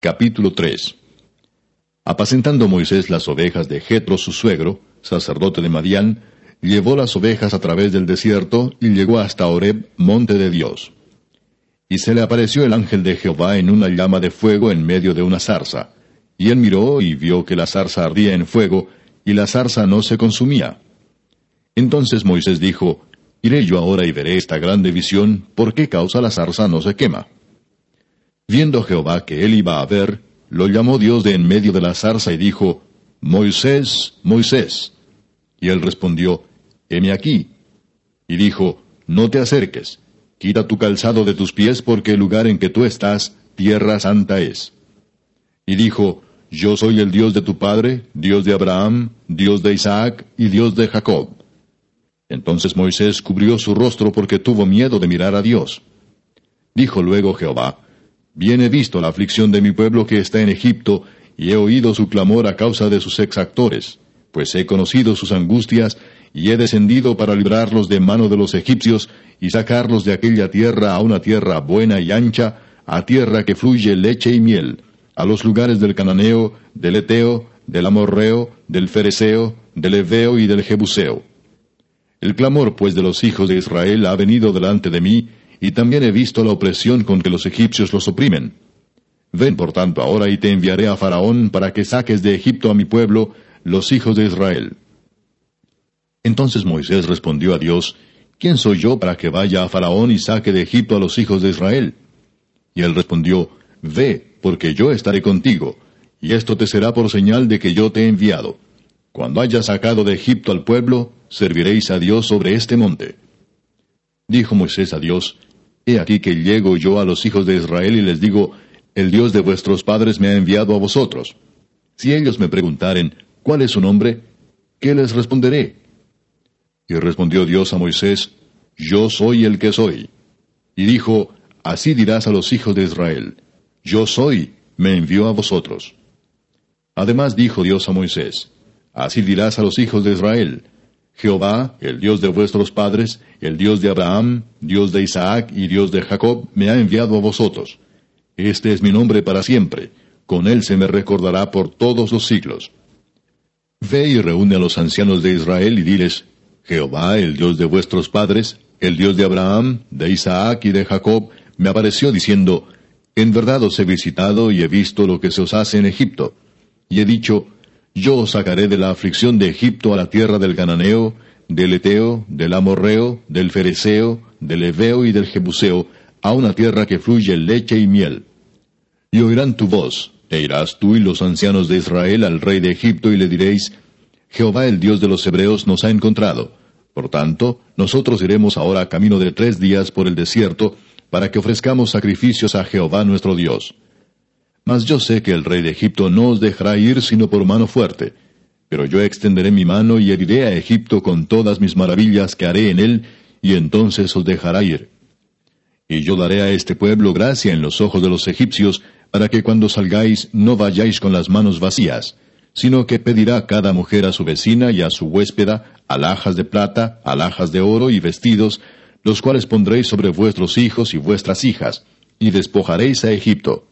Capítulo 3 Apacentando Moisés las ovejas de Jetro su suegro, sacerdote de Madián, llevó las ovejas a través del desierto y llegó hasta Horeb, monte de Dios. Y se le apareció el ángel de Jehová en una llama de fuego en medio de una zarza. Y él miró y vio que la zarza ardía en fuego, y la zarza no se consumía. Entonces Moisés dijo, Iré yo ahora y veré esta grande visión, ¿por qué causa la zarza no se quema? Viendo Jehová que él iba a ver, lo llamó Dios de en medio de la zarza y dijo, Moisés, Moisés. Y él respondió, Heme aquí. Y dijo, No te acerques, quita tu calzado de tus pies porque el lugar en que tú estás, tierra santa es. Y dijo, Yo soy el Dios de tu padre, Dios de Abraham, Dios de Isaac y Dios de Jacob. Entonces Moisés cubrió su rostro porque tuvo miedo de mirar a Dios. Dijo luego Jehová, Bien he visto la aflicción de mi pueblo que está en Egipto, y he oído su clamor a causa de sus exactores, pues he conocido sus angustias, y he descendido para librarlos de mano de los egipcios, y sacarlos de aquella tierra a una tierra buena y ancha, a tierra que fluye leche y miel, a los lugares del cananeo, del eteo, del amorreo, del fereceo, del eveo y del jebuseo. El clamor pues de los hijos de Israel ha venido delante de mí, y también he visto la opresión con que los egipcios los oprimen. Ven por tanto ahora y te enviaré a Faraón para que saques de Egipto a mi pueblo, los hijos de Israel. Entonces Moisés respondió a Dios, ¿Quién soy yo para que vaya a Faraón y saque de Egipto a los hijos de Israel? Y él respondió, Ve, porque yo estaré contigo, y esto te será por señal de que yo te he enviado. Cuando hayas sacado de Egipto al pueblo, serviréis a Dios sobre este monte. Dijo Moisés a Dios, He aquí que llego yo a los hijos de Israel y les digo, El Dios de vuestros padres me ha enviado a vosotros. Si ellos me preguntaren, ¿cuál es su nombre? ¿Qué les responderé? Y respondió Dios a Moisés, Yo soy el que soy. Y dijo, Así dirás a los hijos de Israel, Yo soy, me envió a vosotros. Además dijo Dios a Moisés, Así dirás a los hijos de Israel, Jehová, el Dios de vuestros padres, el Dios de Abraham, Dios de Isaac y Dios de Jacob, me ha enviado a vosotros. Este es mi nombre para siempre, con él se me recordará por todos los siglos. Ve y reúne a los ancianos de Israel y diles, Jehová, el Dios de vuestros padres, el Dios de Abraham, de Isaac y de Jacob, me apareció diciendo, En verdad os he visitado y he visto lo que se os hace en Egipto. Y he dicho, yo os sacaré de la aflicción de Egipto a la tierra del Cananeo, del Eteo, del Amorreo, del Fereceo, del Eveo y del Jebuseo, a una tierra que fluye leche y miel. Y oirán tu voz, e irás tú y los ancianos de Israel al rey de Egipto y le diréis, Jehová el Dios de los Hebreos nos ha encontrado. Por tanto, nosotros iremos ahora camino de tres días por el desierto, para que ofrezcamos sacrificios a Jehová nuestro Dios. Mas yo sé que el rey de Egipto no os dejará ir sino por mano fuerte. Pero yo extenderé mi mano y heriré a Egipto con todas mis maravillas que haré en él, y entonces os dejará ir. Y yo daré a este pueblo gracia en los ojos de los egipcios, para que cuando salgáis no vayáis con las manos vacías, sino que pedirá cada mujer a su vecina y a su huéspeda alhajas de plata, alhajas de oro y vestidos, los cuales pondréis sobre vuestros hijos y vuestras hijas, y despojaréis a Egipto